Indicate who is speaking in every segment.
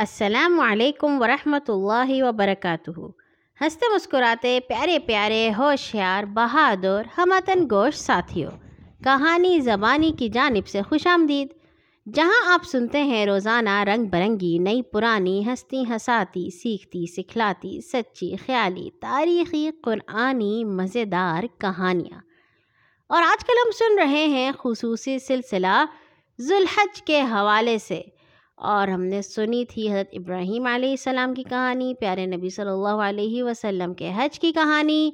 Speaker 1: السلام علیکم ورحمۃ اللہ وبرکاتہ۔ ہنستے مسکراتے پیارے پیارے ہوشیار بہادر ہمتن گوش ساتھیوں کہانی زبانی کی جانب سے خوش آمدید۔ جہاں آپ سنتے ہیں روزانہ رنگ برنگی، نئی پرانی ہستی ہساتی، سیکھتی، سکھلاتی، سچی خیالی، تاریخی، قرآنی، مزیدار کہانیاں۔ اور آج کل ہم سن رہے ہیں خصوصی سلسلہ ذوالحج کے حوالے سے۔ اور ہم نے سنی تھی حضرت ابراہیم علیہ السلام کی کہانی، پیارے نبی صلی اللہ علیہ وسلم کے حج کی کہانی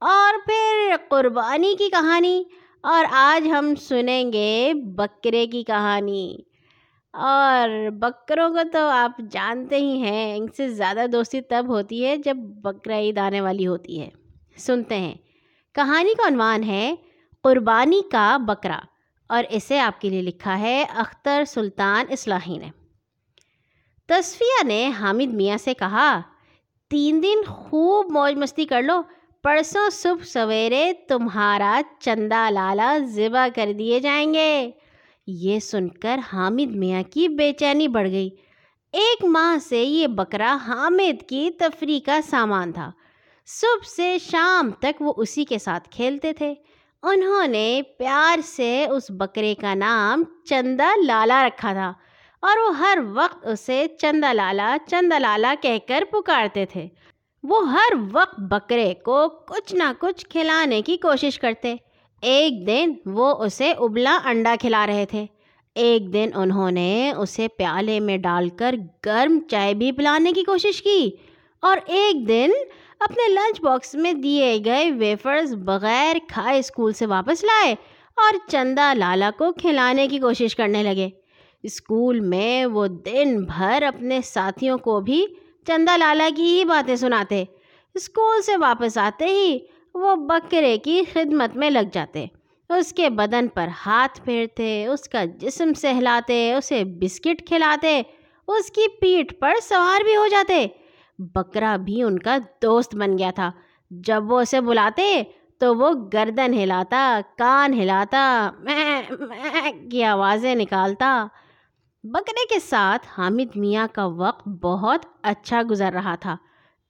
Speaker 1: اور پھر قربانی کی کہانی۔ اور آج ہم سنیں گے بکرے کی کہانی۔ اور بکروں کو تو آپ جانتے ہی ہیں، ان سے زیادہ دوستی تب ہوتی ہے جب بکرا عید آنے والی ہوتی ہے۔ سنتے ہیں۔ کہانی کا عنوان ہے، قربانی کا بکرا اور اسے آپ کے لیے لکھا ہے اختر سلطان اصلاحی نے۔ تصفیہ نے حامد میاں سے کہا، تین دن خوب موج مستی کر لو، پرسوں صبح سویرے تمہارا چندہ لالا ذبح کر دیے جائیں گے. یہ سن کر حامد میاں کی بے چینی بڑھ گئی۔ ایک ماہ سے یہ بکرا حامد کی تفریح کا سامان تھا۔ صبح سے شام تک وہ اسی کے ساتھ کھیلتے تھے۔ انہوں نے پیار سے اس بکرے کا نام چندہ لالا رکھا تھا۔ اور وہ ہر وقت اسے چندہ لالا چندہ لالا کہہ کر پکارتے تھے۔ وہ ہر وقت بکرے کو کچھ نہ کچھ کھلانے کی کوشش کرتے۔ ایک دن وہ اسے ابلا انڈا کھلا رہے تھے۔ ایک دن انہوں نے اسے پیالے میں ڈال کر گرم چائے بھی پلانے کی کوشش کی۔ اور ایک دن اپنے لنچ باکس میں دیے گئے ویفرز بغیر کھائے اسکول سے واپس لائے اور چندہ لالا کو کھلانے کی کوشش کرنے لگے۔ اسکول میں وہ دن بھر اپنے ساتھیوں کو بھی چندہ لالا کی ہی باتیں سناتے۔ اسکول سے واپس آتے ہی وہ بکرے کی خدمت میں لگ جاتے۔ اس کے بدن پر ہاتھ پھیرتے، اس کا جسم سہلاتے، اسے بسکٹ کھلاتے، اس کی پیٹھ پر سوار بھی ہو جاتے۔ بکرا بھی ان کا دوست بن گیا تھا۔ جب وہ اسے بلاتے تو وہ گردن ہلاتا، کان ہلاتا میں کی آوازیں نکالتا۔ بکرے کے ساتھ حامد میاں کا وقت بہت اچھا گزر رہا تھا۔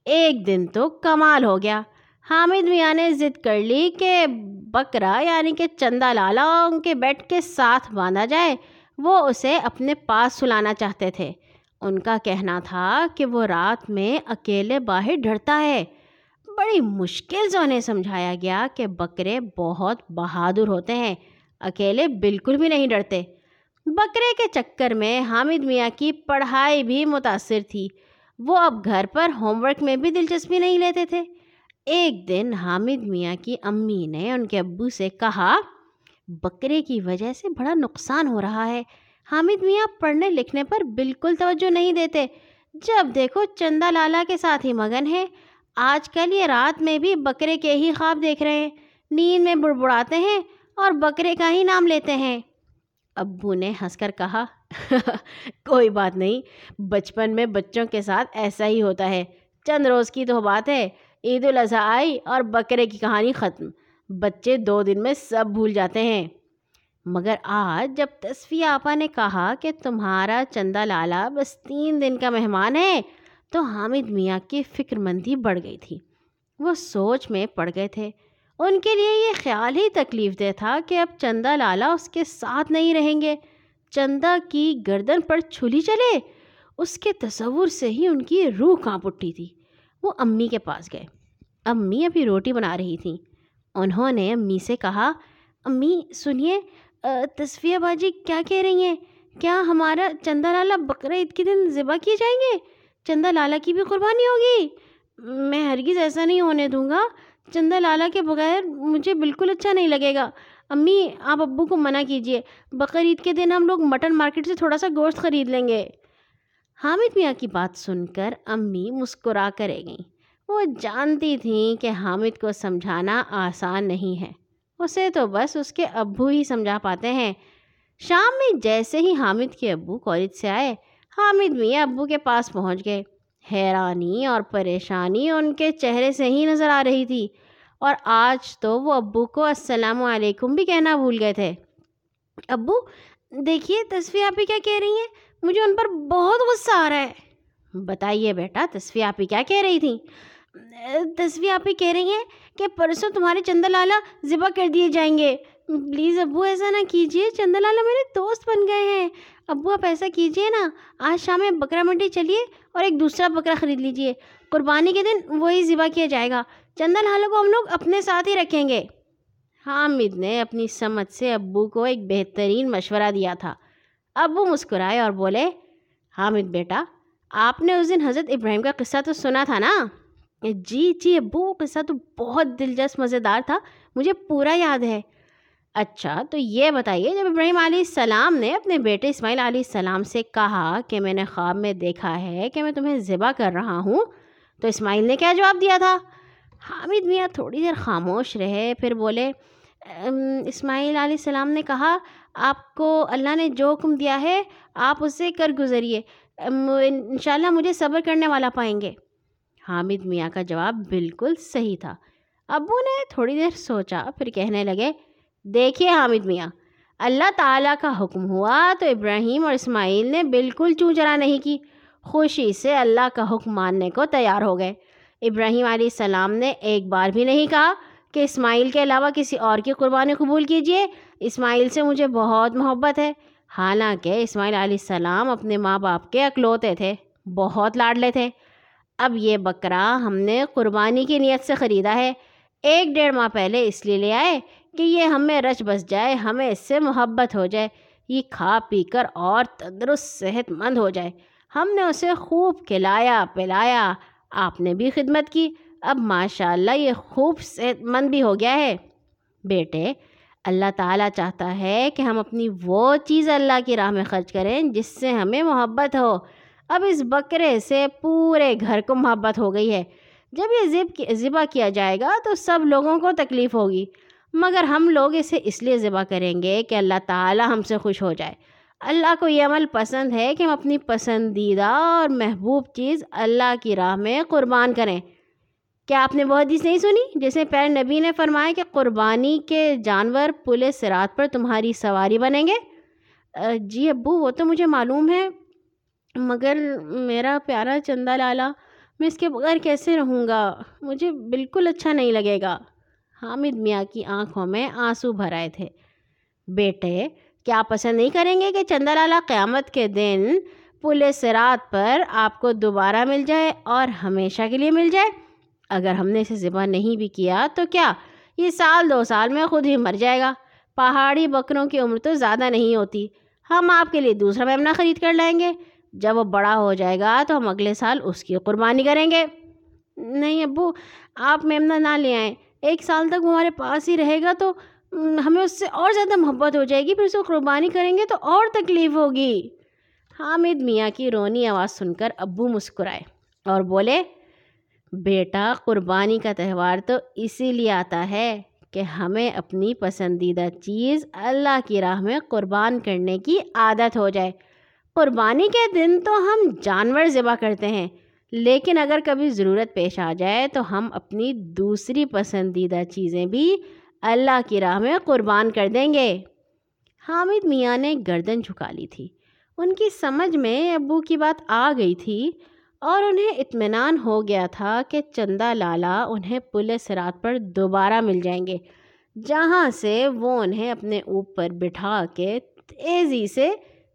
Speaker 1: ایک دن تو کمال ہو گیا۔ حامد میاں نے ضد کر لی کہ بکرا یعنی کہ چندہ لالا ان کے بیٹ کے ساتھ باندھا جائے۔ وہ اسے اپنے پاس سلانا چاہتے تھے۔ ان کا کہنا تھا کہ وہ رات میں اکیلے باہر ڈرتا ہے۔ بڑی مشکل سے انہیں سمجھایا گیا کہ بکرے بہت بہادر ہوتے ہیں۔ اکیلے بالکل بھی نہیں ڈرتے۔ بکرے کے چکر میں حامد میاں کی پڑھائی بھی متاثر تھی۔ وہ اب گھر پر ہوم ورک میں بھی دلچسپی نہیں لیتے تھے۔ ایک دن حامد میاں کی امی نے ان کے ابو سے کہا، بکرے کی وجہ سے بڑا نقصان ہو رہا ہے۔ حامد میاں پڑھنے لکھنے پر بالکل توجہ نہیں دیتے۔ جب دیکھو چندہ لالا کے ساتھ ہی مگن ہے۔ آج کل یہ رات میں بھی بکرے کے ہی خواب دیکھ رہے ہیں۔ نیند میں بڑبڑاتے ہیں اور بکرے کا ہی نام لیتے ہیں۔ ابو نے ہنس کر کہا، کوئی بات نہیں، بچپن میں بچوں کے ساتھ ایسا ہی ہوتا ہے۔ چند روز کی تو بات ہے، عید الاضحیٰ آئی اور بکرے کی کہانی ختم۔ بچے دو دن میں سب بھول جاتے ہیں۔ مگر آج جب تصفیہ آپا نے کہا کہ تمہارا چندہ لالا بس تین دن کا مہمان ہے، تو حامد میاں کی فکر مندی بڑھ گئی تھی۔ وہ سوچ میں پڑ گئے تھے۔ ان کے لیے یہ خیال ہی تکلیف دہ تھا کہ اب چندہ لالا اس کے ساتھ نہیں رہیں گے۔ چندہ کی گردن پر چھلی چلے۔ اس کے تصور سے ہی ان کی روح کانپ اٹھی تھی۔ وہ امی کے پاس گئے۔ امی ابھی روٹی بنا رہی تھیں۔ انہوں نے امی سے کہا، امی، سنیے تصفیہ باجی کیا کہہ رہی ہیں؟ کیا ہمارا چندہ لالا بقرہ عید کے دن ذبح کیے جائیں گے؟ چندہ لالا کی بھی قربانی ہوگی۔ میں ہرگز ایسا نہیں ہونے دوں گا۔ چندہ لالا کے بغیر مجھے بالکل اچھا نہیں لگے گا۔ امی، آپ ابو کو منع کیجیے بقرعید کے دن ہم لوگ مٹن مارکیٹ سے تھوڑا سا گوشت خرید لیں گے۔ حامد میاں کی بات سن کر امی مسکرا کرے گئیں۔ وہ جانتی تھیں کہ حامد کو سمجھانا آسان نہیں ہے۔ اسے تو بس اس کے ابو ہی سمجھا پاتے ہیں۔ شام میں جیسے ہی حامد کے ابو کالج سے آئے، حامد میاں ابو کے پاس پہنچ گئے۔ حیرانی اور پریشانی ان کے چہرے سے ہی نظر آ رہی تھی اور آج تو وہ ابو کو السلام علیکم بھی کہنا بھول گئے تھے۔ ابو، دیکھیے تصویر آپ کیا کہہ رہی ہیں؟ مجھے ان پر بہت غصہ آ رہا ہے۔ بتائیے بیٹا تصویر آپ ہی کیا کہہ رہی تھیں تصویر آپ ہی کہہ رہی ہیں کہ پرسوں تمہارے چندہ لالا ذبح کر دیے جائیں گے۔ پلیز ابو ایسا نہ کیجیے چندہ لالا میرے دوست بن گئے ہیں۔ ابو، آپ ایسا کیجیے نا۔ آج شام میں بکرا منڈی چلیے اور ایک دوسرا بکرا خرید لیجیے۔ قربانی کے دن وہی ذبح کیا جائے گا۔ چندہ لالا کو ہم لوگ اپنے ساتھ ہی رکھیں گے۔ ہاں، حامد نے اپنی سمجھ سے ابو کو ایک بہترین مشورہ دیا تھا۔ ابو مسکرائے اور بولے، حامد بیٹا، آپ نے اس دن حضرت ابراہیم کا قصہ تو سنا تھا نا؟ جی جی ابو وہ قصہ تو بہت دلچسپ، مزیدار تھا۔ مجھے پورا یاد ہے۔ اچھا تو یہ بتائیے، جب ابراہیم علیہ السلام نے اپنے بیٹے اسماعیل علیہ السلام سے کہا کہ میں نے خواب میں دیکھا ہے کہ میں تمہیں ذبح کر رہا ہوں، تو اسماعیل نے کیا جواب دیا تھا؟ حامد میاں تھوڑی دیر خاموش رہے، پھر بولے اسماعیل علیہ السلام نے کہا، آپ کو اللہ نے جو حکم دیا ہے، آپ اسے کر گزریے ان شاء اللہ مجھے صبر کرنے والا پائیں گے۔ حامد میاں کا جواب بالکل صحیح تھا۔ ابو نے تھوڑی دیر سوچا، پھر کہنے لگے دیکھیے حامد میاں، اللہ تعالیٰ کا حکم ہوا تو ابراہیم اور اسماعیل نے بالکل چوں چرا نہیں کی۔ خوشی سے اللہ کا حکم ماننے کو تیار ہو گئے۔ ابراہیم علیہ السلام نے ایک بار بھی نہیں کہا کہ اسماعیل کے علاوہ کسی اور کی قربانی قبول کیجیے اسماعیل سے مجھے بہت محبت ہے۔ حالانکہ اسماعیل علیہ السلام اپنے ماں باپ کے اکلوتے تھے، بہت لاڈلے تھے۔ اب یہ بکرا ہم نے قربانی کی نیت سے خریدا ہے۔ ایک ڈیڑھ ماہ پہلے اس لیے لے آئے کہ یہ ہمیں رچ بس جائے، ہمیں اس سے محبت ہو جائے۔ یہ کھا پی کر اور تندرست صحت مند ہو جائے۔ ہم نے اسے خوب کھلایا، پلایا، آپ نے بھی خدمت کی۔ اب ماشاء اللہ یہ خوب صحت مند بھی ہو گیا ہے۔ بیٹے، اللہ تعالیٰ چاہتا ہے کہ ہم اپنی وہ چیز اللہ کی راہ میں خرچ کریں جس سے ہمیں محبت ہو۔ اب اس بکرے سے پورے گھر کو محبت ہو گئی ہے۔ جب یہ ذب ذبح کیا جائے گا تو سب لوگوں کو تکلیف ہوگی۔ مگر ہم لوگ اسے اس لیے ذبح کریں گے کہ اللہ تعالیٰ ہم سے خوش ہو جائے۔ اللہ کو یہ عمل پسند ہے کہ ہم اپنی پسندیدہ اور محبوب چیز اللہ کی راہ میں قربان کریں۔ کیا آپ نے وہ حدیث نہیں سنی جیسے پیر نبی نے فرمایا کہ قربانی کے جانور پولیس رات پر تمہاری سواری بنیں گے؟ جی ابو، وہ تو مجھے معلوم ہے، مگر میرا پیارا چندہ لالا، میں اس کے بغیر کیسے رہوں گا؟ مجھے بالکل اچھا نہیں لگے گا۔ حامد میاں کی آنکھوں میں آنسو بھر آئے تھے۔ بیٹے، کیا پسند نہیں کریں گے کہ چندہ لالا قیامت کے دن پولیس رات پر آپ کو دوبارہ مل جائے اور ہمیشہ کے لیے مل جائے؟ اگر ہم نے اسے ذبح نہیں بھی کیا تو کیا؟ یہ سال دو سال میں خود ہی مر جائے گا۔ پہاڑی بکروں کی عمر تو زیادہ نہیں ہوتی۔ ہم آپ کے لیے دوسرا میمنا خرید کر لائیں گے۔ جب وہ بڑا ہو جائے گا تو ہم اگلے سال اس کی قربانی کریں گے۔ نہیں ابو، آپ میمنا نہ لے آئیں۔ ایک سال تک وہ ہمارے پاس ہی رہے گا تو ہمیں اس سے اور زیادہ محبت ہو جائے گی، پھر اس کو قربانی کریں گے تو اور تکلیف ہوگی۔ حامد میاں کی رونی آواز سن کر ابو مسکرائے اور بولے، بیٹا، قربانی کا تہوار تو اسی لیے آتا ہے کہ ہمیں اپنی پسندیدہ چیز اللہ کی راہ میں قربان کرنے کی عادت ہو جائے۔ قربانی کے دن تو ہم جانور ذبح کرتے ہیں۔ لیکن اگر کبھی ضرورت پیش آ جائے تو ہم اپنی دوسری پسندیدہ چیزیں بھی اللہ کی راہ میں قربان کر دیں گے۔ حامد میاں نے گردن جھکا لی تھی۔ ان کی سمجھ میں ابو کی بات آ گئی تھی اور انہیں اطمینان ہو گیا تھا کہ چندہ لالا انہیں پولیس رات پر دوبارہ مل جائیں گے، جہاں سے وہ انہیں اپنے اوپر بٹھا کے تیزی سے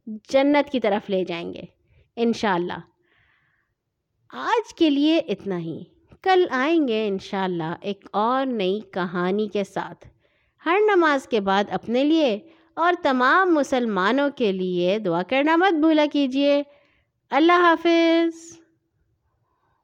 Speaker 1: جنت کی طرف لے جائیں گے۔ انشاءاللہ۔ آج کے لیے اتنا ہی۔ کل آئیں گے انشاءاللہ ایک اور نئی کہانی کے ساتھ۔ ہر نماز کے بعد اپنے لیے اور تمام مسلمانوں کے لیے دعا کرنا مت بھولا کیجیے۔ اللہ حافظ۔